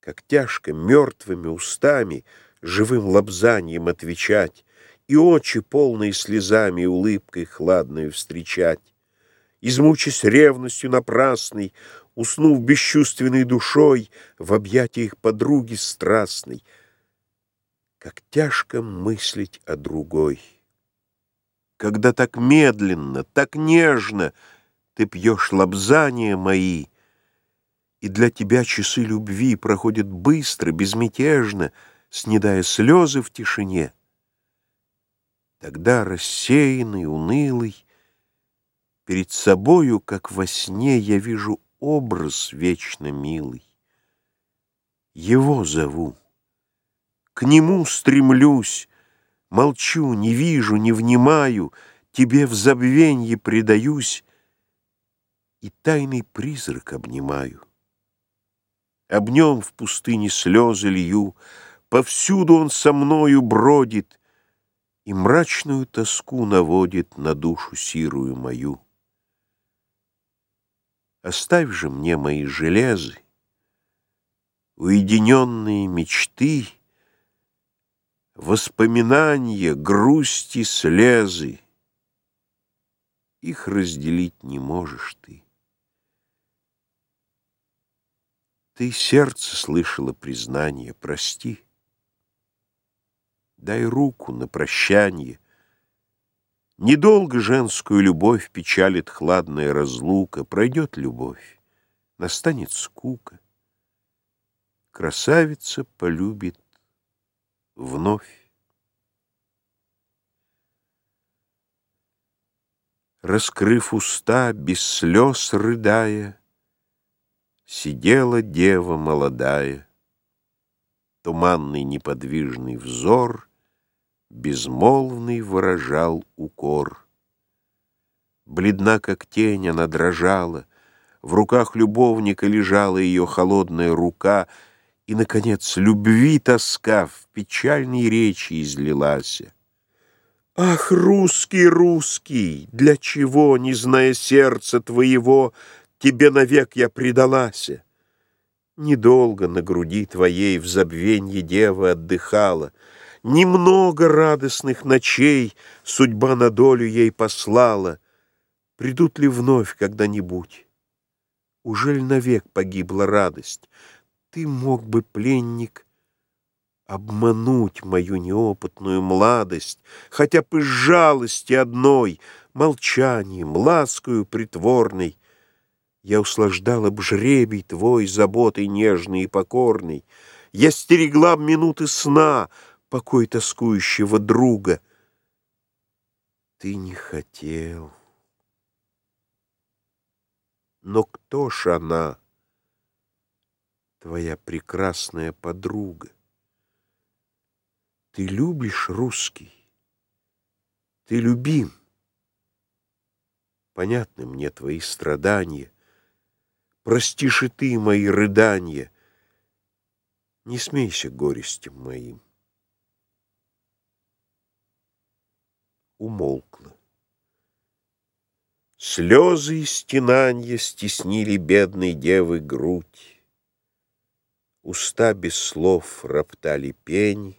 Как тяжко мертвыми устами Живым лобзаньем отвечать И очи, полные слезами, Улыбкой хладную встречать. Измучись ревностью напрасной, Уснув бесчувственной душой В объятиях подруги страстной, Как тяжко мыслить о другой. Когда так медленно, так нежно Ты пьешь лобзания мои, И для тебя часы любви Проходят быстро, безмятежно, Снедая слезы в тишине, Тогда рассеянный, унылый, Перед собою, как во сне, Я вижу образ вечно милый. Его зову, к нему стремлюсь, Молчу, не вижу, не внимаю, Тебе в забвенье предаюсь И тайный призрак обнимаю. Об нем в пустыне слезы лью, Повсюду он со мною бродит И мрачную тоску наводит На душу сирую мою. Оставь же мне мои железы, Уединенные мечты — Воспоминания, грусти, слезы. Их разделить не можешь ты. Ты сердце слышала признание, прости. Дай руку на прощанье. Недолго женскую любовь печалит хладная разлука, Пройдет любовь, настанет скука. Красавица полюбит вновь. Раскрыв уста, без слез рыдая, Сидела дева молодая. Туманный неподвижный взор Безмолвный выражал укор. Бледна, как тень, она дрожала, В руках любовника лежала Ее холодная рука — и, наконец, любви тоска в печальной речи излилась. Ах, русский, русский, для чего, не зная сердца твоего, Тебе навек я предалась? Недолго на груди твоей в забвенье дева отдыхала, Немного радостных ночей судьба на долю ей послала. Придут ли вновь когда-нибудь? Ужель навек погибла радость? Ты мог бы, пленник, обмануть мою неопытную младость, хотя бы жалости одной, молчанием, ласкою притворной. Я услаждала б жребий твой заботой нежной и покорной. Я стерегла б минуты сна, покой тоскующего друга. Ты не хотел. Но кто ж она? твоя прекрасная подруга. Ты любишь русский, ты любим. Понятны мне твои страдания, Простишь и ты мои рыдания, Не смейся горестям моим. Умолкла. Слезы и стенанья Стеснили бедной девы грудь. Уста без слов роптали пень.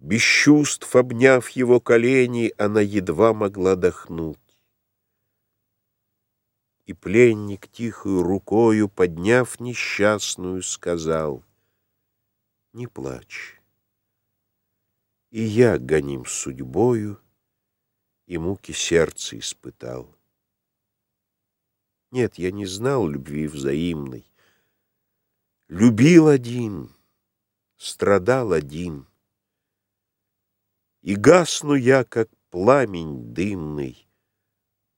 Без чувств, обняв его колени, Она едва могла дохнуть. И пленник тихою рукою, Подняв несчастную, сказал, Не плачь. И я, гоним судьбою, И муки сердца испытал. Нет, я не знал любви взаимной, Любил один, страдал один. И гасну я, как пламень дымный,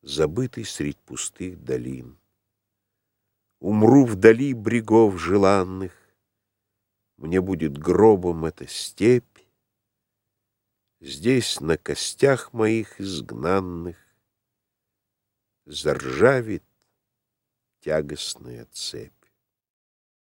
Забытый средь пустых долин. Умру вдали брегов желанных, Мне будет гробом эта степь, Здесь на костях моих изгнанных Заржавит тягостная цепь.